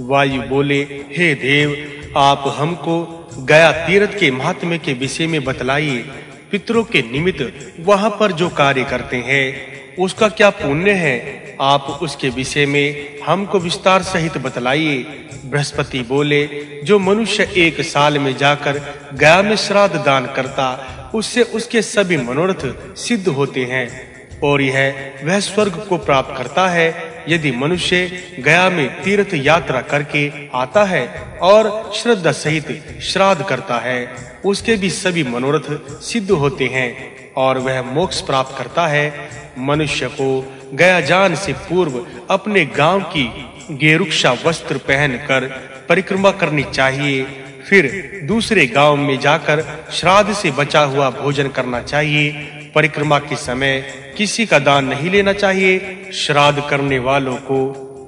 वायु बोले, हे देव, आप हमको गया तीर्थ के महात्म्य के विषय में बतलाइए। पितरों के निमित्त वहाँ पर जो कार्य करते हैं, उसका क्या पुण्य है? आप उसके विषय में हमको विस्तार सहित बतलाइए। बृहस्पति बोले, जो मनुष्य एक साल में जाकर गया में श्राद्ध दान करता, उससे उसके सभी मनोरथ सिद्ध होते हैं और यह वह स्वर्ग को प्राप्त करता है यदि मनुष्य गया में तीर्थ यात्रा करके आता है और श्रद्धा सहित श्राद्ध करता है, उसके भी सभी मनोरथ सिद्ध होते हैं और वह मोक्ष प्राप्त करता है। मनुष्य को गया जान से पूर्व अपने गाँव की गेरुक्षा वस्त्र पहनकर परिक्रमा करनी चाहिए, फिर दूसरे गाँव में जाकर श्राद्ध से बचा हुआ भोजन करना चाहिए परिक्रमा के समय किसी का दान नहीं लेना चाहिए। श्राद्ध करने वालों को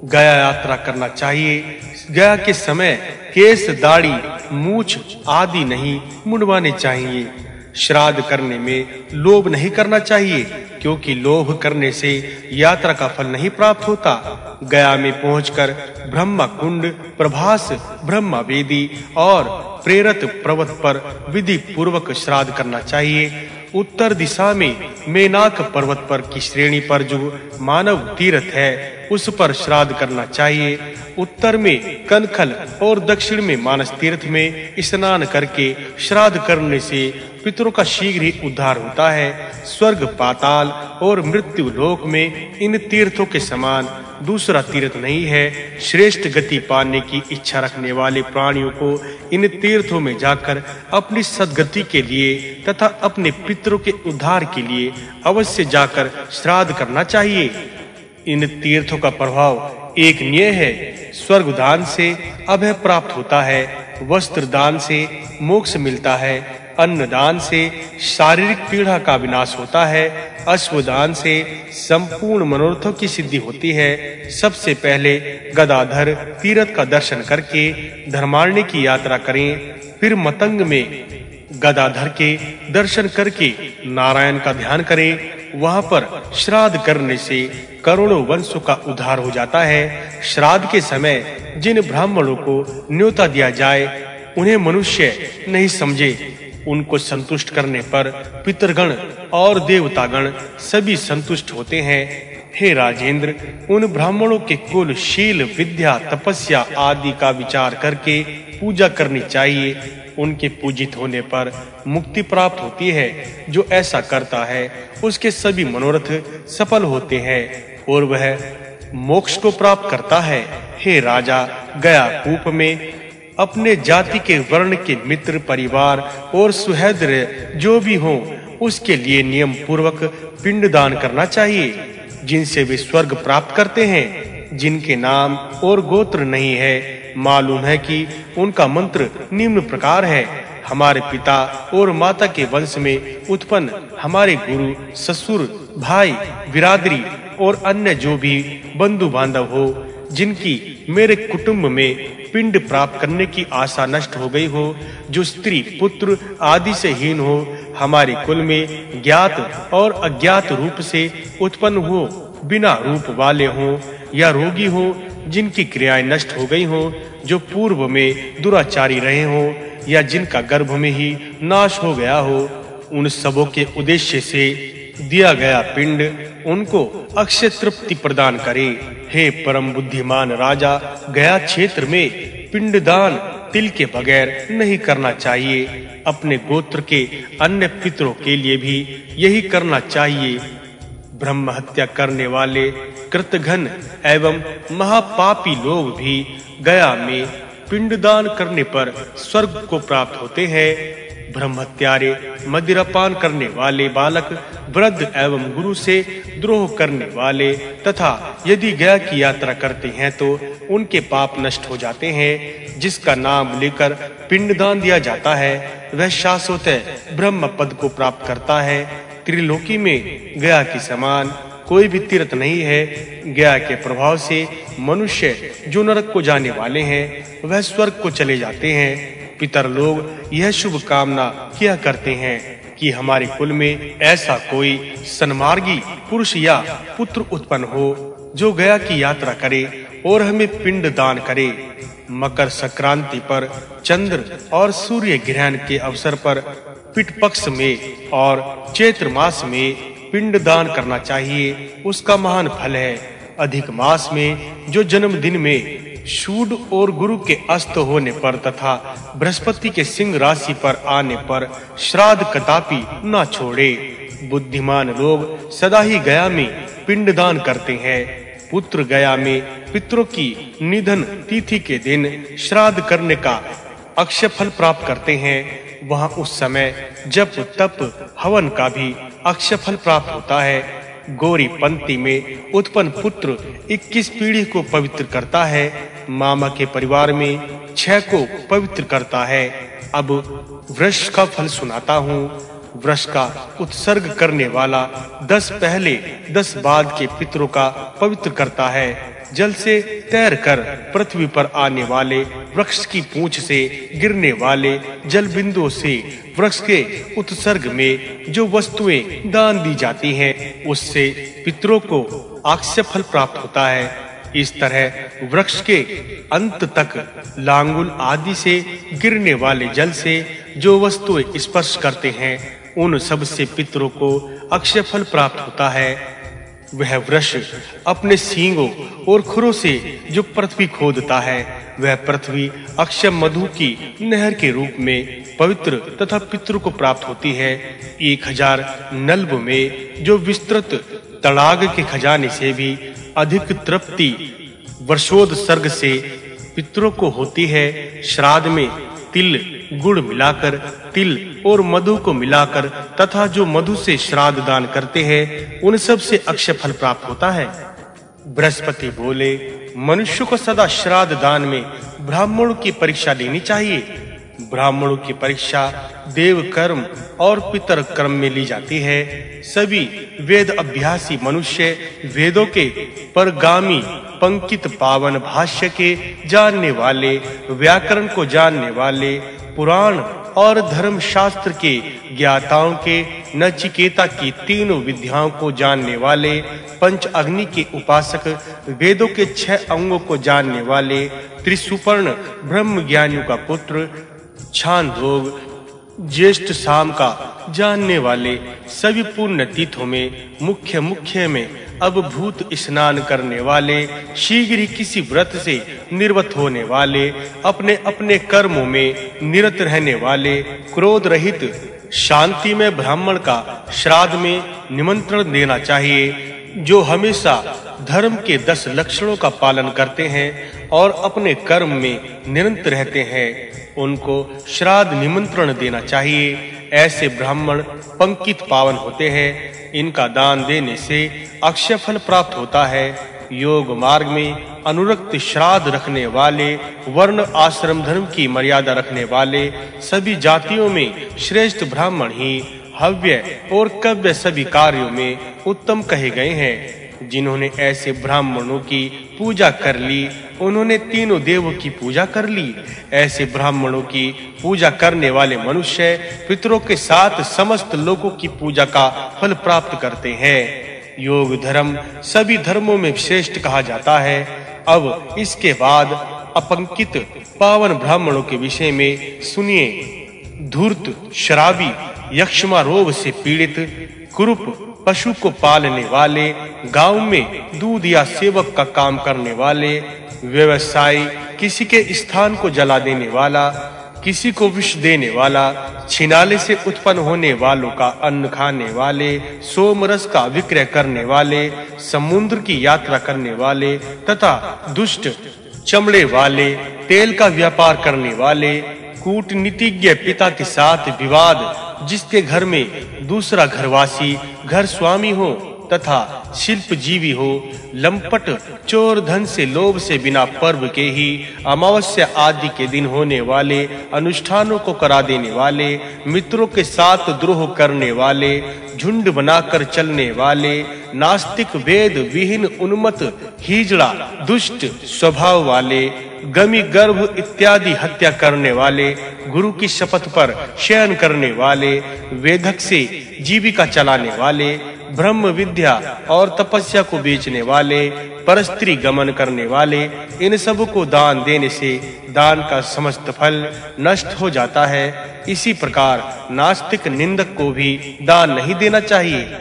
गया यात्रा करना चाहिए। गया के समय केस, दाढ़ी, मूछ आदि नहीं मुंडवाने चाहिए। श्राद्ध करने में लोभ नहीं करना चाहिए, क्योंकि लोभ करने से यात्रा का फल नहीं प्राप्त होता। गया में पहुंचकर ब्रह्मा कुंड, प्रभास, ब्रह्मा वेदी और प्रेरत पर्वत पर विधि पूर्वक श्राद्ध करना चाहिए। उत्तर दिशा में मेनाक पर्वत पर की श्रेणी पर जो मानव तीर्थ है, उस पर श्राद्ध करना चाहिए। उत्तर में कनखल और दक्षिण में मानस तीर्थ में स्नान करके श्राद्ध करने से पितरों का शीघ्र ही उद्धार होता है। स्वर्ग पाताल और मृत्यु लोक में इन तीर्थों के समान दूसरा तीर्थ नहीं है। श्रेष्ठ गति पाने की इच्छा रखने वाले प्राणियों को इन तीर्थों में जाकर अपनी सदगति के लिए तथा अपने पितरों के उद्धार के लिए अवश्य जाकर श्राद्ध करना चाहिए। इन तीर्थों का प्रभाव एक निय है। स्वर्ग दान से अभय प्राप्त होता है वस्त्र दान से मोक्ष मिलता है अन्न दान से शारीरिक पीड़ा का विनाश होता है अश्व दान से संपूर्ण मनोरथों की सिद्धि होती है। सबसे पहले गदाधर तीर्थ का दर्शन करके धर्मारण्य की यात्रा करें, फिर मतंग में गदाधर के दर्शन करके नारायण का ध्यान करें। वहाँ पर श्राद्ध करने से करोड़ों वंशों का उद्धार हो जाता है। श्राद्ध के समय जिन ब्राह्मणों को न्योता दिया जाए, उन्हें मनुष्य नहीं समझे। उनको संतुष्ट करने पर पितरगण और देवतागण सभी संतुष्ट होते हैं। हे राजेंद्र, उन ब्राह्मणों के कुल शील, विद्या, तपस्या आदि का विचार करके पूजा करनी चाहिए। उनके पूजित होने पर मुक्ति प्राप्त होती है, जो ऐसा करता है, उसके सभी मनोरथ सफल होते हैं और वह मोक्ष को प्राप्त करता है। हे राजा, गया कूप में अपने जाति के वर्ण के मित्र, परिवार और सुहृद जो भी हो, उसके लिए नियम पूर्वक पिंड दान करना चाहिए, जिनसे वे स्वर्ग प्राप्त करते हैं, जिनके नाम और गोत्र नहीं है। मालूम है कि उनका मंत्र निम्न प्रकार है। हमारे पिता और माता के वंश में उत्पन्न हमारे गुरु, ससुर, भाई, बिरादरी और अन्य जो भी बंधु बांधव हो जिनकी मेरे कुटुंब में पिंड प्राप्त करने की आशा नष्ट हो गई हो, जो स्त्री, पुत्र आदि से हीन हो, हमारे कुल में ज्ञात और अज्ञात रूप से उत्पन्न हो, बिना रूप वाले हो या रोगी हो, जिनकी क्रियाएँ नष्ट हो गई हो, जो पूर्व में दुराचारी रहे हो या जिनका गर्भ में ही नाश हो गया हो, उन सबों के उद्देश्य से दिया गया पिंड उनको अक्षय तृप्ति प्रदान करे। हे परम बुद्धिमान राजा, गया क्षेत्र में पिंडदान तिल के बगैर नहीं करना चाहिए। अपने गोत्र के अन्य पितरों के लिए भी यही करना चाहिए। ब्रह्म हत्या करने वाले, कृतघन एवं महापापी लोग भी गया में पिंडदान करने पर स्वर्ग को प्राप्त होते हैं। ब्रह्मत्यारे मदिरापान करने वाले बालक, वृद्ध एवं गुरु से द्रोह करने वाले तथा यदि गया की यात्रा करते हैं तो उनके पाप नष्ट हो जाते हैं, जिसका नाम लेकर पिंडदान दिया जाता है। वह शाश्वत ब्रह्म पद को प्राप्त करता है। त्रिलोकी में गया के समान कोई भी तीर्थ नहीं है। गया के प्रभाव से मनुष्य जो नरक को जाने वाले हैं, वह स्वर्ग को चले जाते हैं। पितर लोग यह शुभ कामना किया करते हैं कि हमारे कुल में ऐसा कोई सन्मार्गी पुरुष या पुत्र उत्पन्न हो, जो गया की यात्रा करे और हमें पिंड दान करे। मकर संक्रांति पर चंद्र और सूर्य ग्रहण के अवसर पर पिठ पक्ष में और चैत्र मास में पिंड दान करना चाहिए, उसका महान फल है। अधिक मास में, जो जन्मदिन में शूड और गुरु के अस्त होने पर तथा बृहस्पति के सिंह राशि पर आने पर श्राद्ध कदापि न छोड़े। बुद्धिमान लोग सदा ही गया में पिंडदान करते हैं। पुत्र गया में पितरों की निधन तिथि के दिन श्राद्ध करने का अक्षय फल प्राप्त करते हैं। वहाँ उस समय जप तप हवन का भी अक्षय फल प्राप्त होता है। गौरी पंक्ति में उत्पन्न पुत्र 21 पीढ़ी को पवित्र करता है, मामा के परिवार में छह को पवित्र करता है। अब वृक्ष का फल सुनाता हूँ। वृक्ष का उत्सर्ग करने वाला दस पहले दस बाद के पितरों का पवित्र करता है। जल से तैर कर पृथ्वी पर आने वाले वृक्ष की पूंछ से गिरने वाले जल बिंदुओं से वृक्ष के उत्सर्ग में जो वस्तुएँ दान दी जाती हैं, उससे पितरों को अक्षय फल प्राप्त होता है। इस तरह वृक्ष के अंत तक लांगुल आदि से गिरने वाले जल से जो वस्तुएँ स्पर्श करते हैं, उन सबसे पितरों को अक्षय फल प्राप्त होता है। वह वृक्ष अपने सींगों और खुरों से जो पृथ्वी खोदता है, वह पृथ्वी अक्षय मधु की नहर के रूप में पवित्र तथा पितृ को प्राप्त होती है। एक हज़ार नल्ब में जो विस्तृत तड़ाग के खजाने से भी अधिक तृप्ति वर्षोद सर्ग से पितरों को होती है, श्राद्ध में तिल गुड़ मिलाकर, तिल और मधु को मिलाकर तथा जो मधु से श्राद्ध दान करते हैं, उन सबसे अक्षय फल प्राप्त होता है। बृहस्पति बोले, मनुष्य को सदा श्राद्ध दान में ब्राह्मण की परीक्षा लेनी चाहिए। ब्राह्मणों की परीक्षा देव कर्म और पितर कर्म में ली जाती है। सभी वेद अभ्यासी मनुष्य वेदों के परगामी पंकित पावन भाष्य के जानने वाले, व्याकरण को जानने वाले, पुराण और धर्म शास्त्र के ज्ञाताओं के, नचिकेता की तीनों विद्याओं को जानने वाले, पंच अग्नि के उपासक, वेदों के छह अंगों को जानने वाले, त्रिसुपर्ण ब्रह्म ज्ञानियों का पुत्र छांदोग ज्येष्ठ शाम का जानने वाले सभी पुण्य तीर्थों में, मुख्य मुख्य में अब भूत स्नान करने वाले, शीघ्र ही किसी व्रत से निर्वत होने वाले, अपने अपने कर्मों में निरत रहने वाले, क्रोध रहित, शांति में ब्राह्मण का श्राद्ध में निमंत्रण देना चाहिए, जो हमेशा धर्म के दस लक्षणों का पालन करते हैं और अपने कर्म में निरंतर रहते हैं। उनको श्राद्ध निमंत्रण देना चाहिए। ऐसे ब्राह्मण पंकित पावन होते हैं। इनका दान देने से अक्षय फल प्राप्त होता है। योग मार्ग में अनुरक्त श्राद्ध रखने वाले, वर्ण आश्रम धर्म की मर्यादा रखने वाले सभी जातियों में श्रेष्ठ ब्राह्मण ही हव्य और कव्य सभी कार्यों में उत्तम कहे गए हैं। जिन्होंने ऐसे ब्राह्मणों की पूजा कर ली, उन्होंने तीनों देवों की पूजा कर ली। ऐसे ब्राह्मणों की पूजा करने वाले मनुष्य पितरों के साथ समस्त लोगों की पूजा का फल प्राप्त करते हैं। योग धर्म सभी धर्मों में श्रेष्ठ कहा जाता है। अब इसके बाद अपंकित पावन ब्राह्मणों के विषय में सुनिए। धूर्त, शराबी यक्षमा रोग से पीड़ित, कुरूप पशु को पालने वाले, गाँव में दूध या सेवक का काम करने वाले, व्यवसायी, किसी के स्थान को जला देने वाला, किसी को विष देने वाला, छिनाले से उत्पन्न होने वालों का अन्न खाने वाले, सोमरस का विक्रय करने वाले, समुद्र की यात्रा करने वाले तथा दुष्ट, चमड़े वाले, तेल का व्यापार करने वाले, कूटनीतिज्ञ पिता के साथ विवाद जिसके घर में दूसरा घरवासी घर स्वामी हो तथा शिल्प जीवी हो, लंपट चोर धन से लोभ से बिना पर्व के ही अमावस्या आदि के दिन होने वाले, अनुष्ठानों को करा देने वाले, मित्रों के साथ द्रोह करने वाले, झुंड बनाकर चलने वाले, नास्तिक वेद विहीन उन्मत हिजड़ा, दुष्ट स्वभाव वाले गमी गर्भ इत्यादि हत्या करने वाले, गुरु की शपथ पर शयन करने वाले वेदक से जीविका चलाने वाले, ब्रह्म विद्या और तपस्या को बेचने वाले, परस्त्री गमन करने वाले, इन सबको दान देने से दान का समस्त फल नष्ट हो जाता है। इसी प्रकार नास्तिक निंदक को भी दान नहीं देना चाहिए।